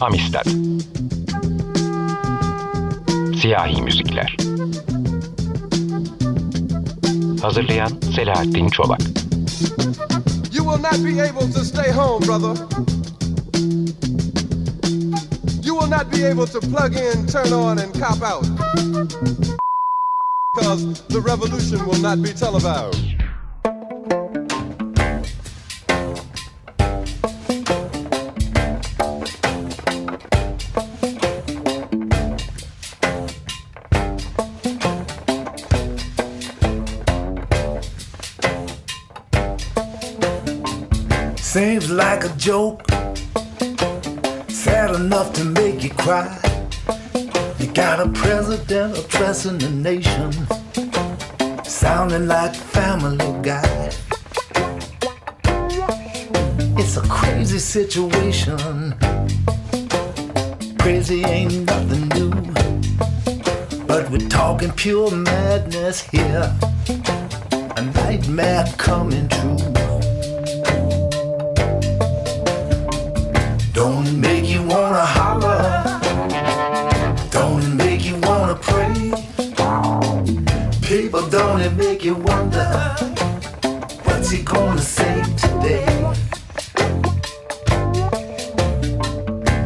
Amistad Siyahi Müzikler Hazırlayan Selahattin Çolak You will not be able to stay home, brother. You will not be able to plug in, turn on, and cop out. Because the revolution will not be televised. Like a joke, sad enough to make you cry. You got a president addressing the nation, sounding like Family Guy. It's a crazy situation. Crazy ain't nothing new, but we're talking pure madness here. A nightmare coming true. Don't it make you wanna holler? Don't it make you wanna pray? People, don't it make you wonder what's he gonna say today?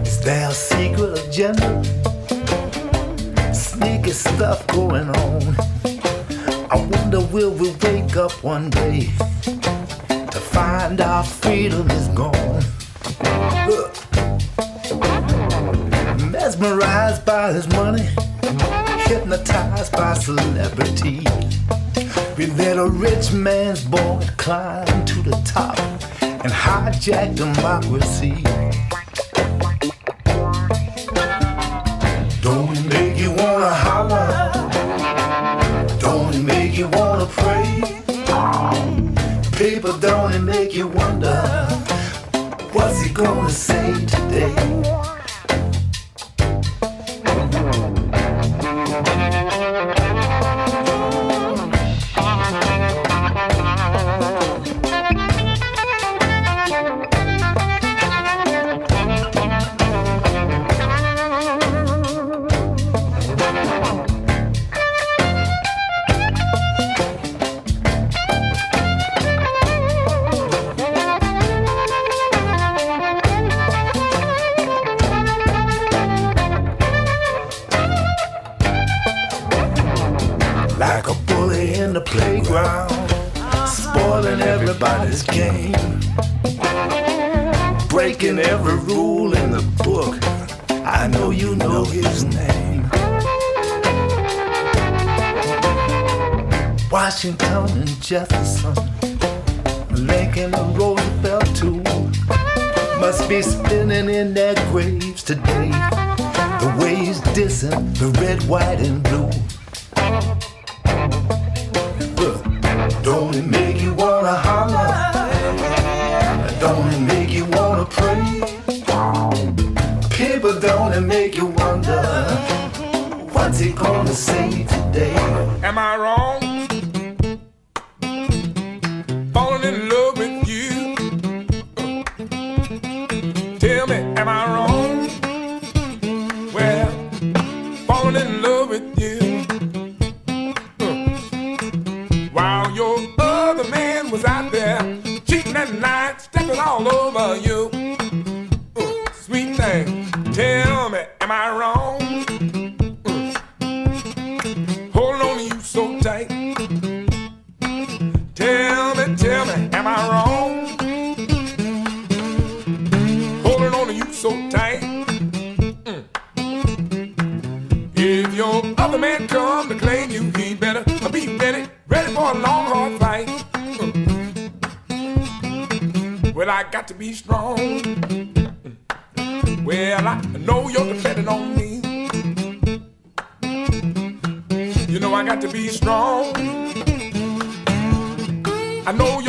Is there a secret agenda? Sneaky stuff going on. I wonder will we wake up one day to find our freedom is gone? Ugh mesmerized by his money, hypnotized by celebrity. We let a rich man's boy climb to the top and hijack democracy. Don't it make you wanna holler? Don't it make you wanna pray? People, don't it make you wonder what's he gonna say today? Washington and Jefferson, Lincoln and Roosevelt too, must be spinning in their graves today. The way he's dissing the red, white, and blue. Don't it make you wanna holler? Don't it make you wanna pray? People, don't it make you wonder what's he gonna say today? Am I wrong? Got to be strong. Well, I know you're depending on me. You know I got to be strong. I know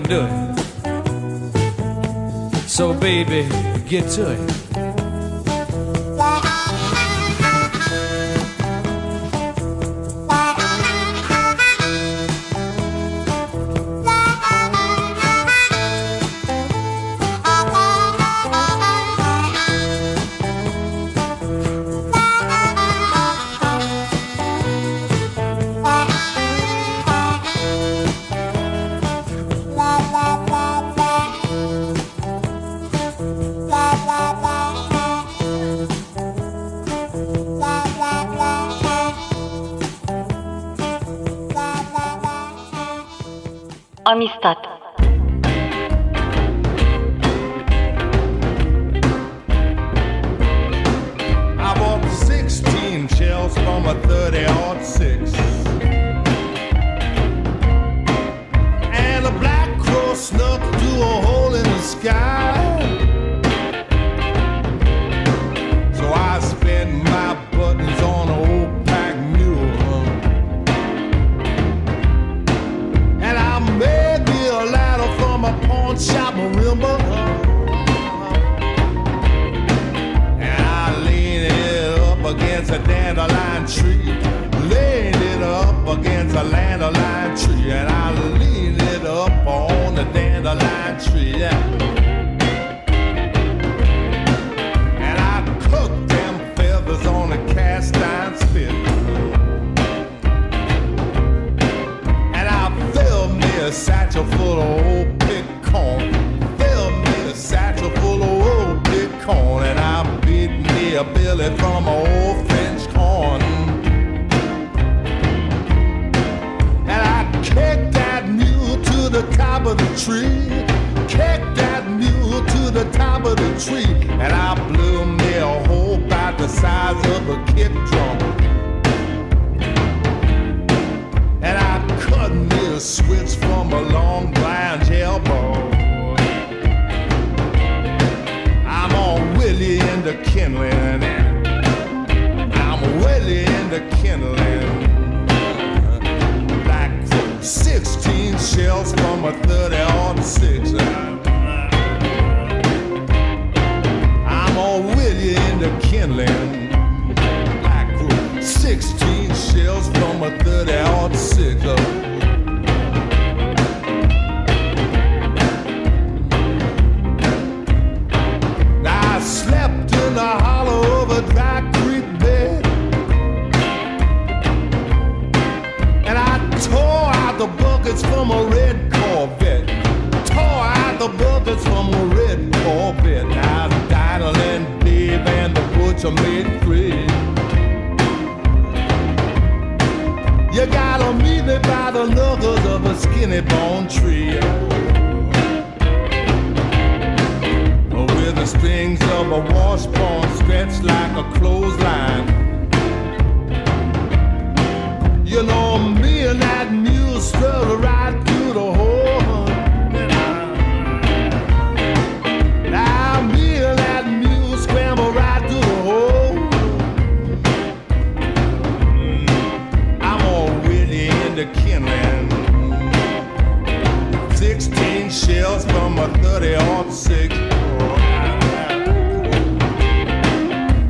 can do it. So, baby, get to it. Amistad. tree, and I blew me a hole about the size of a kick drum. shells from a 30 on six.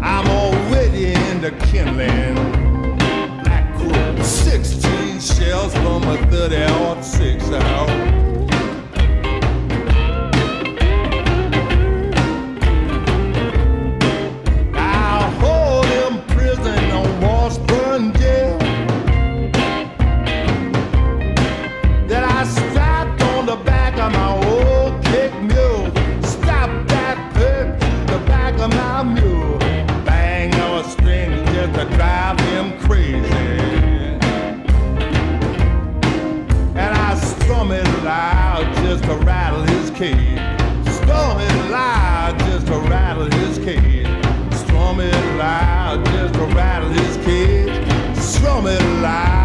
I'm already into kindling. Black 16 shells from a 30 on six out. cage. Stormy loud just to rattle his cage. Stormy loud just to rattle his cage. Stormy loud.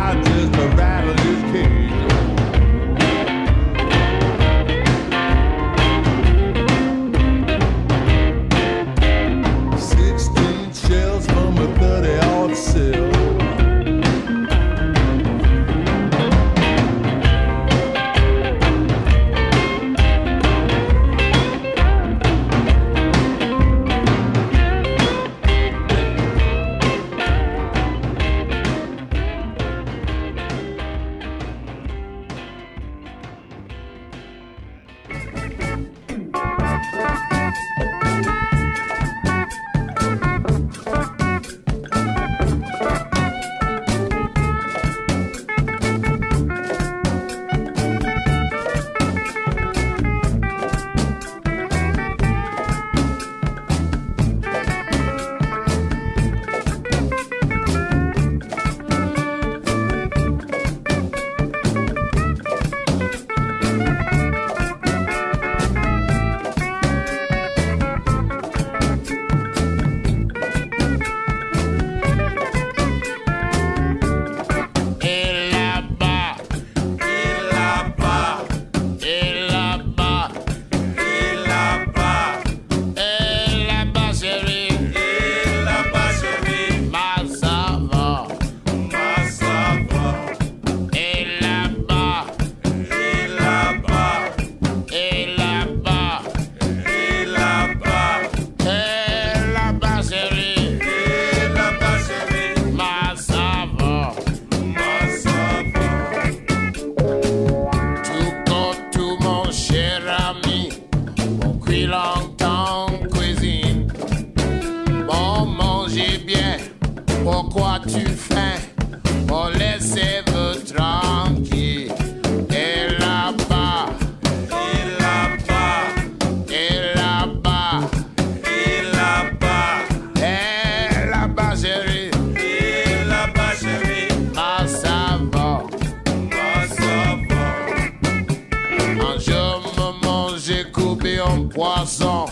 poison.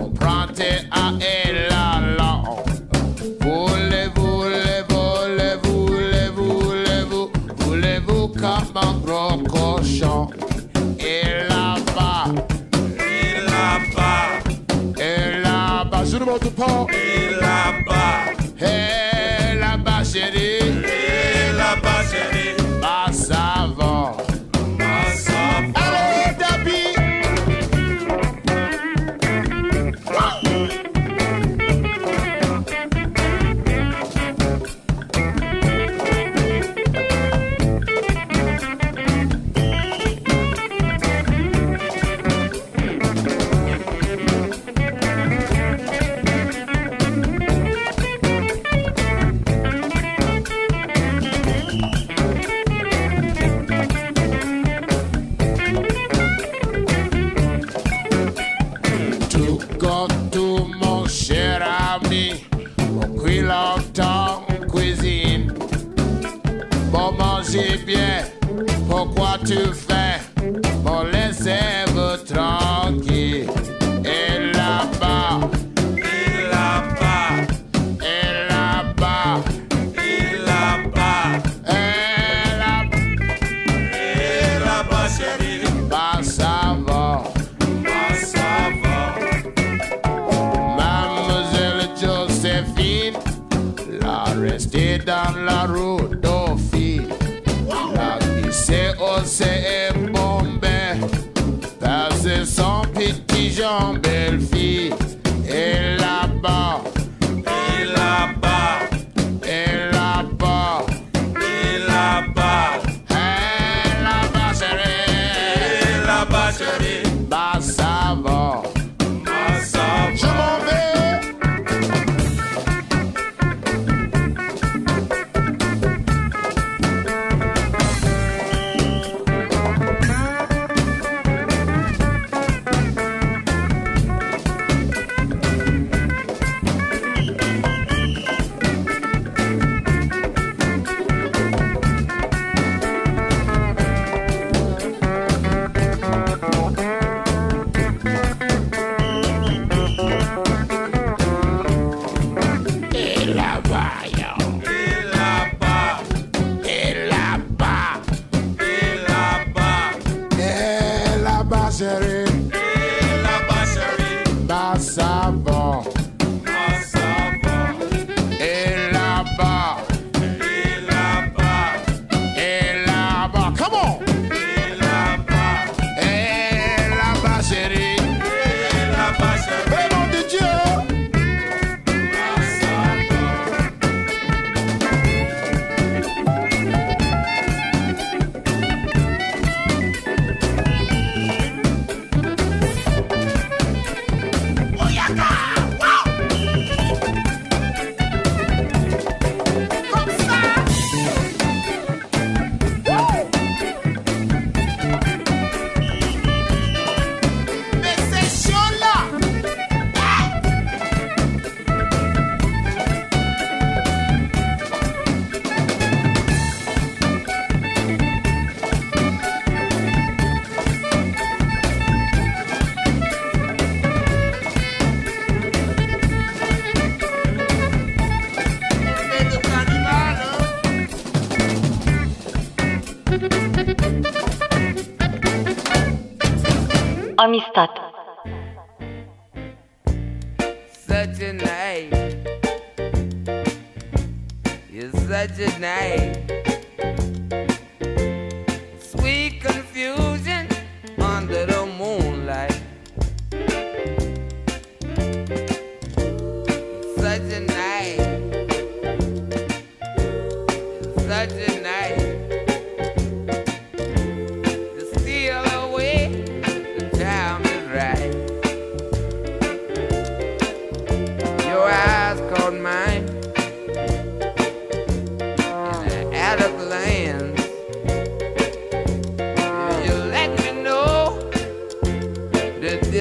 Emprunté à elle la langue. Voulez-vous, voulez-vous, voulez-vous, voulez-vous, voulez-vous comme un gros cochon? Et là-bas, et là-bas, et là-bas, je ne monte pas. Et rester dans la rodofie. La au c'est bombée, car c'est son petit Jean Bellefille.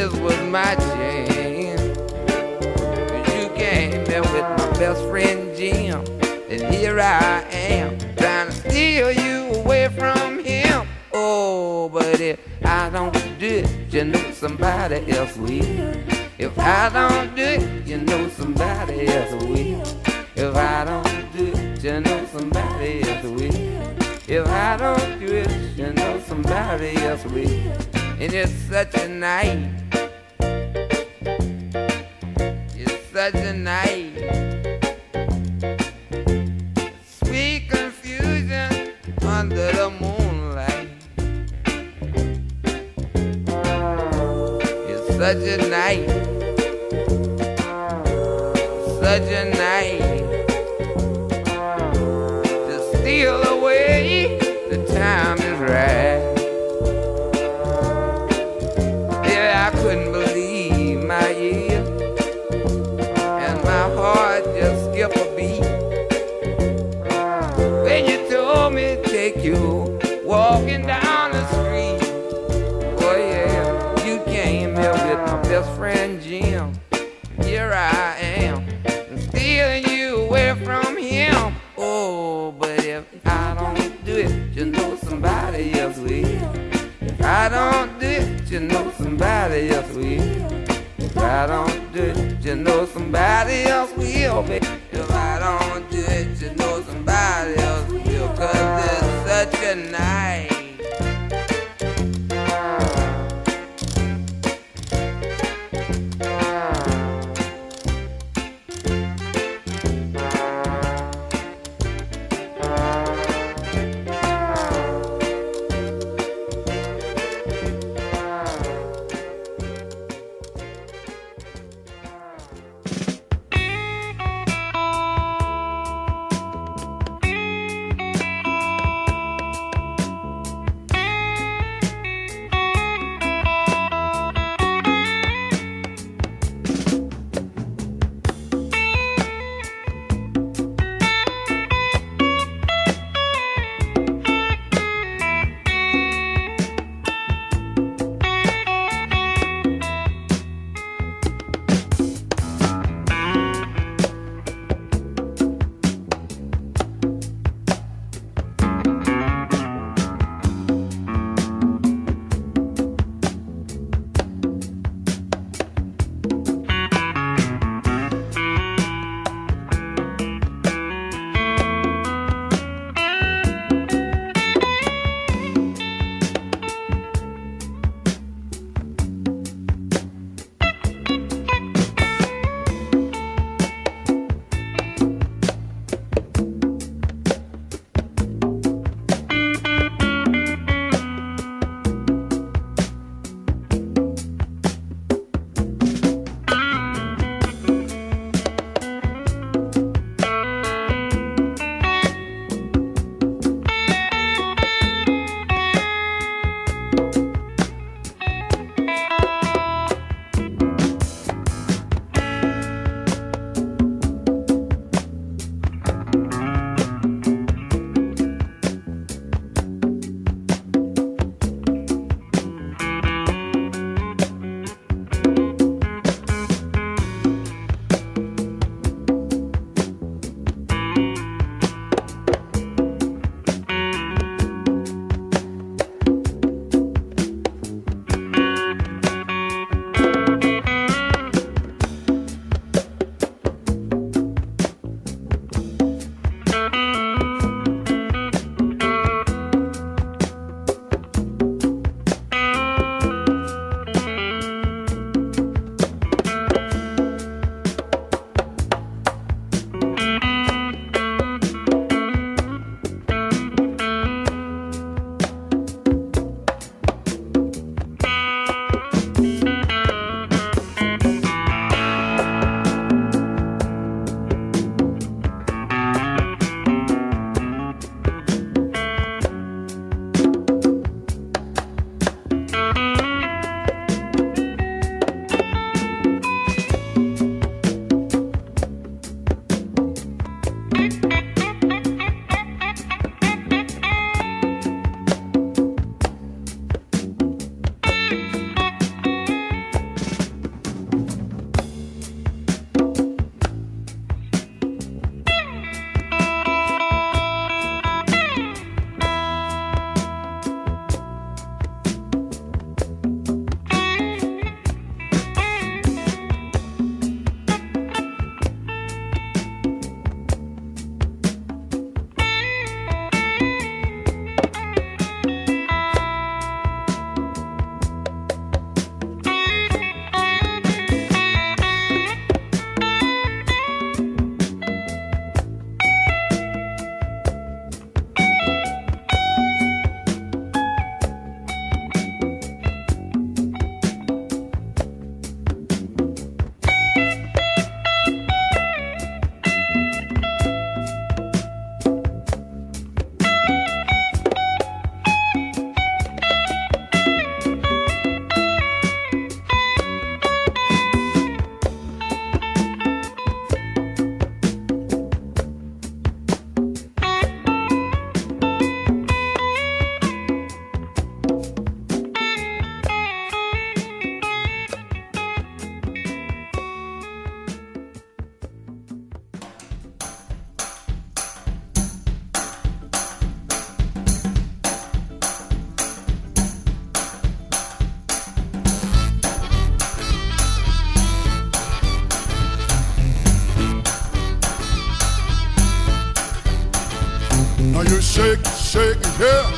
this was my jam. You came there with my best friend Jim, and here I am trying to steal you away from him. Oh, but if I don't do it, you know somebody else will. If I don't do it, you know somebody else will. If I don't do it, you know somebody else will. If I don't do it, you know somebody else will. And it's such a night. Such a night. Sweet confusion under the moonlight. It's such a night. Such a night. To steal away the time is right. You know somebody else will, baby. If I don't do it, you know shake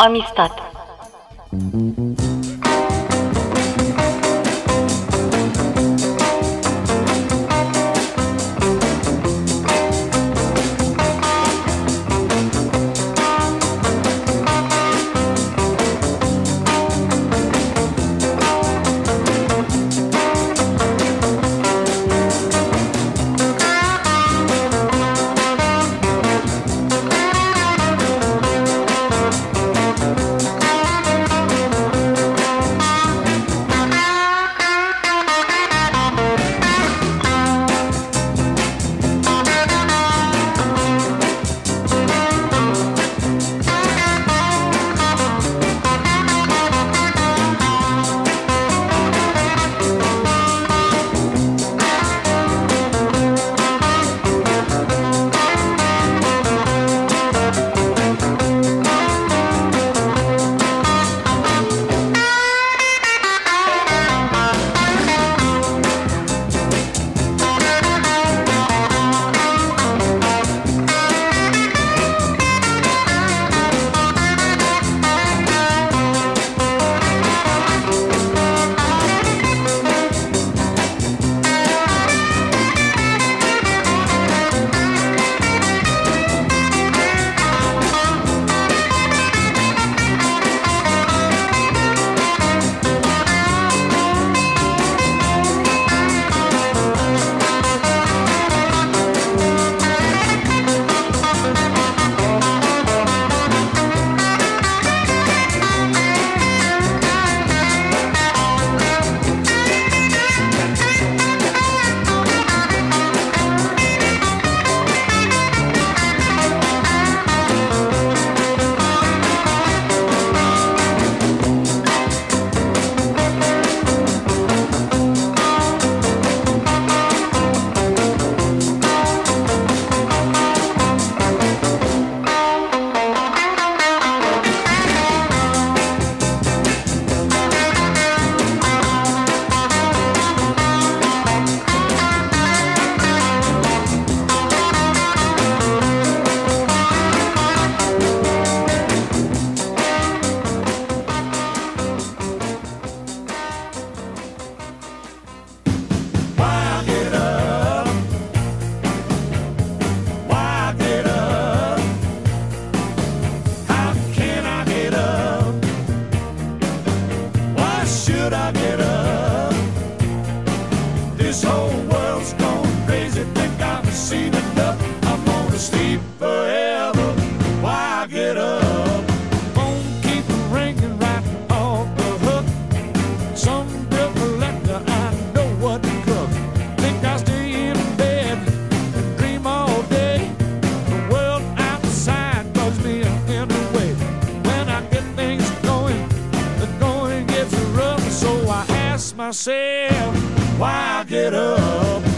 Amistad. Myself, why get up?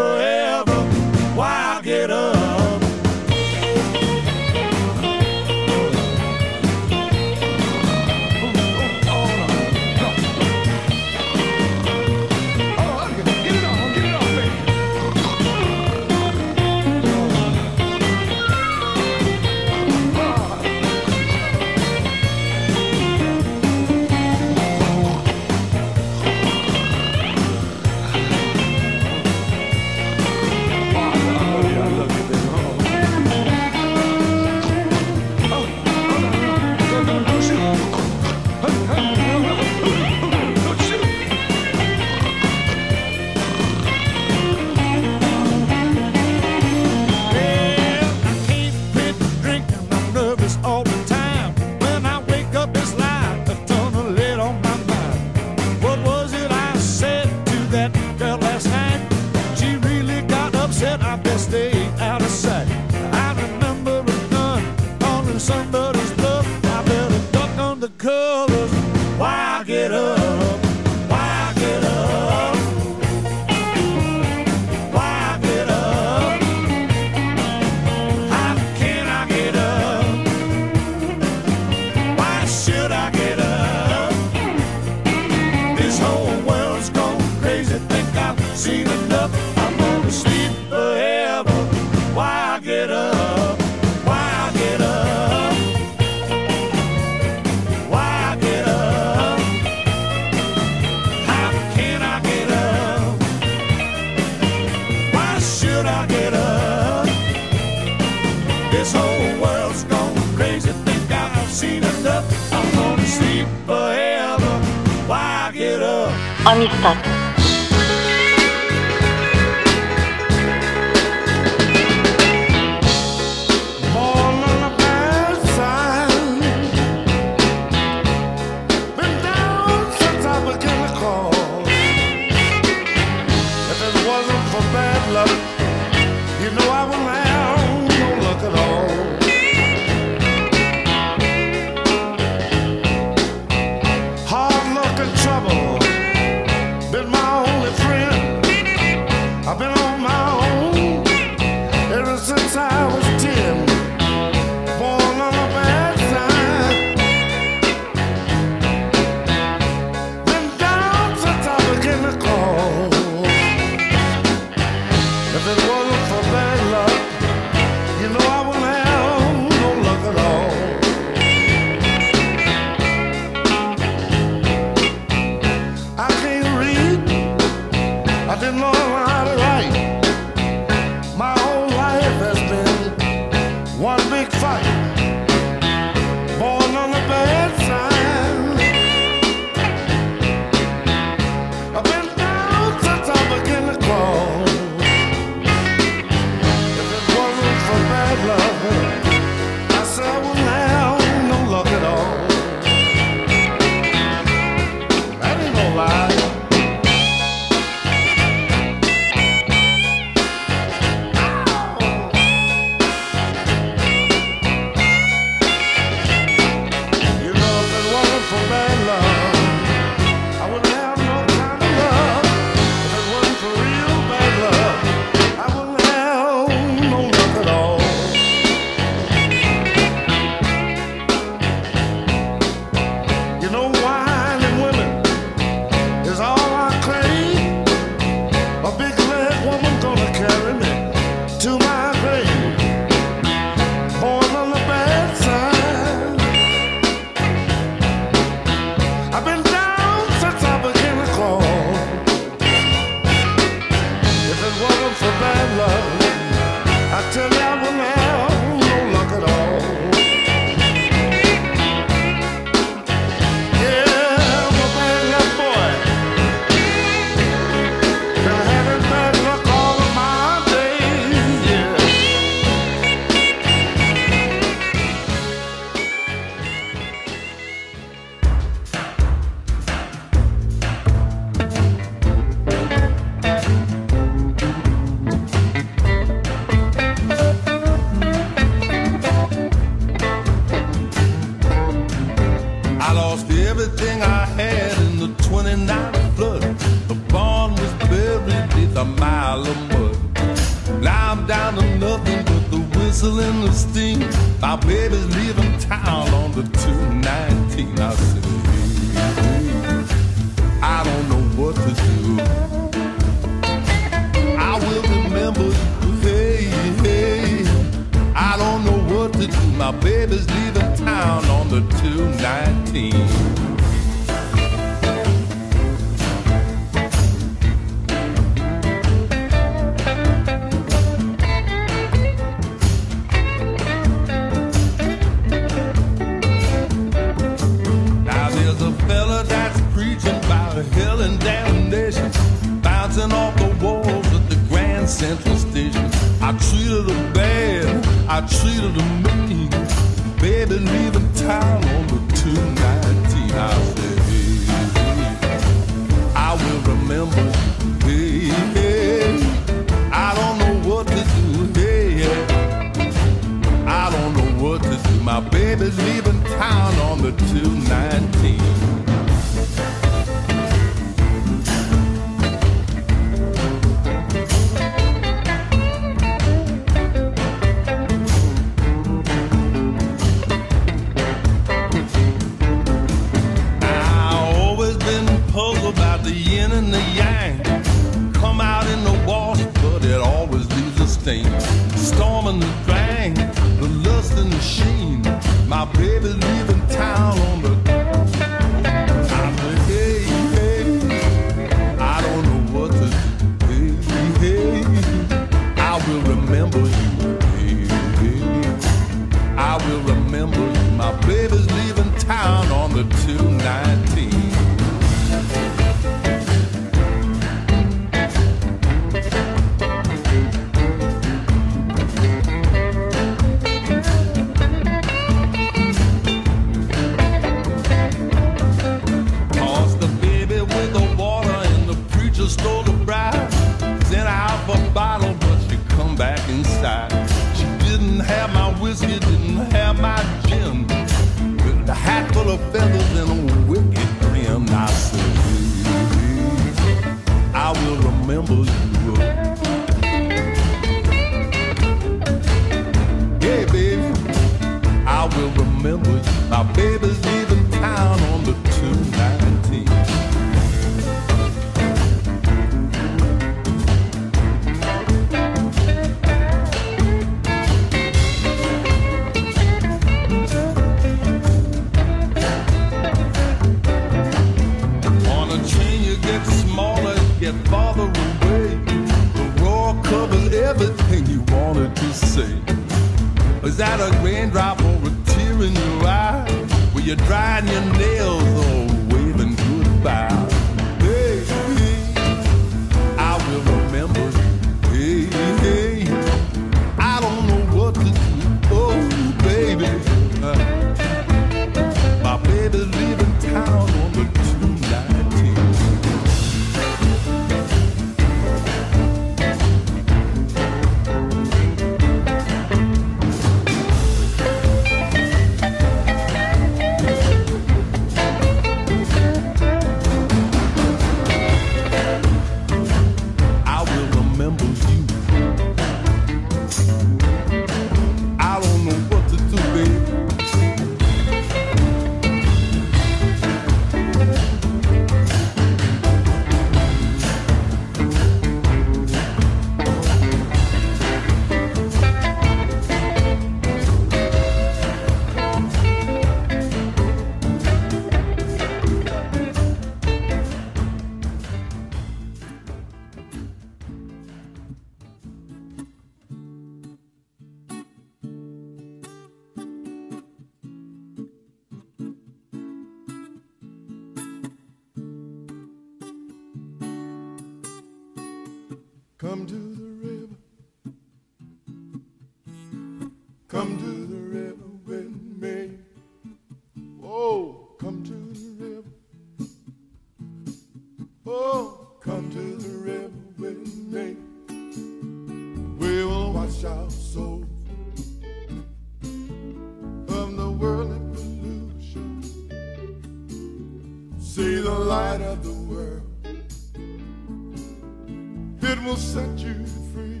it will set you free.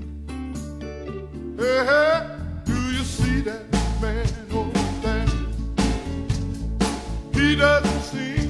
Hey, hey, do you see that man over there? He doesn't see.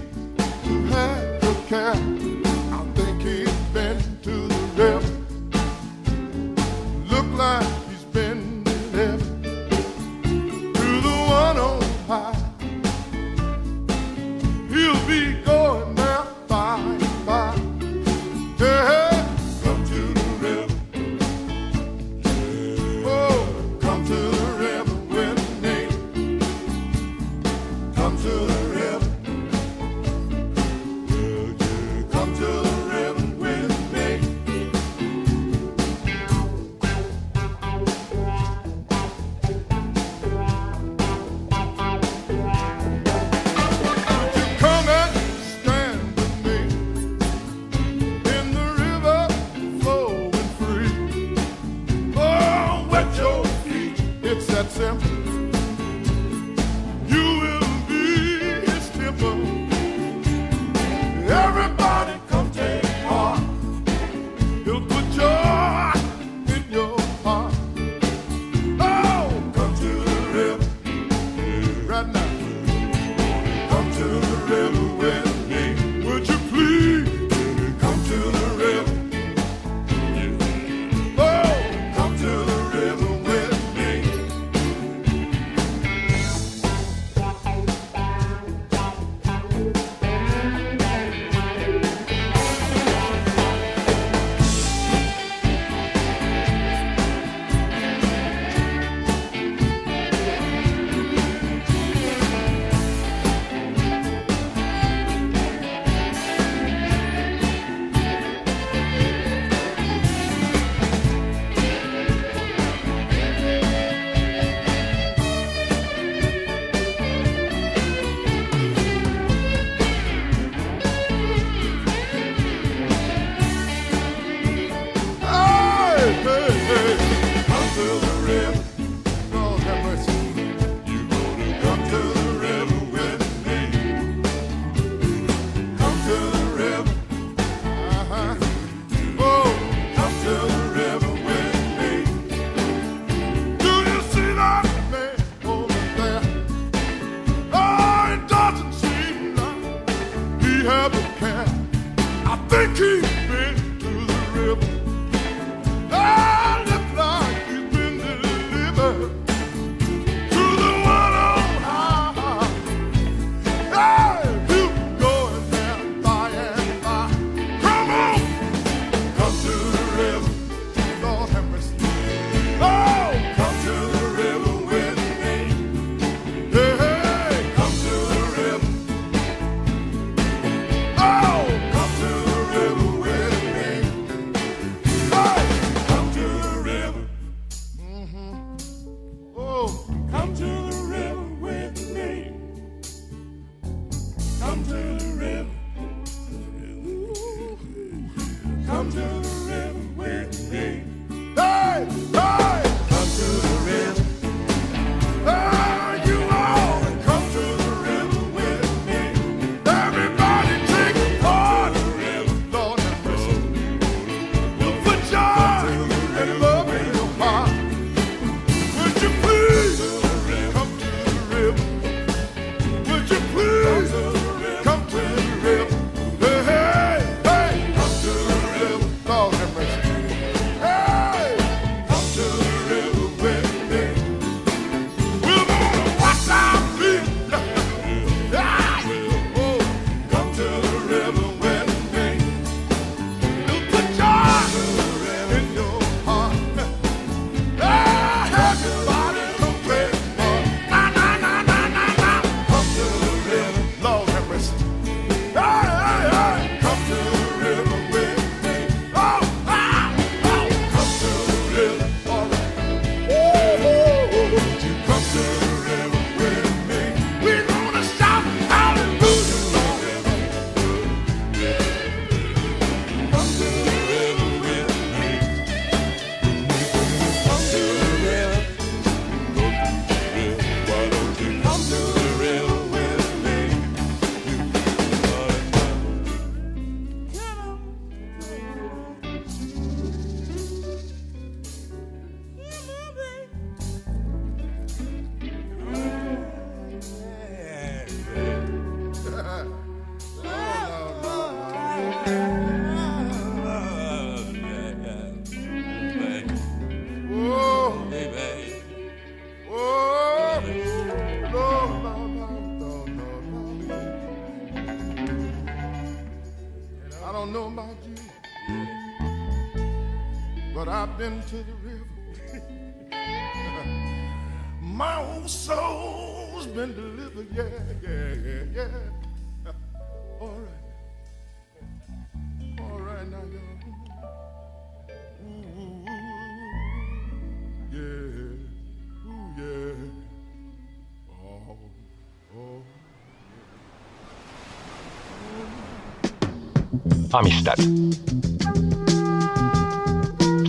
Amistad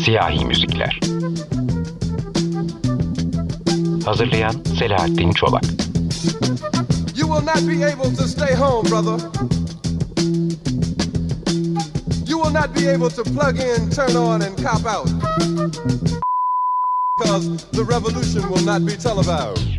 Siyahi Müzikler Hazırlayan Selahattin Çolak You will not be able to stay home, brother. You will not be able to plug in, turn on, and cop out. Because the revolution will not be televised.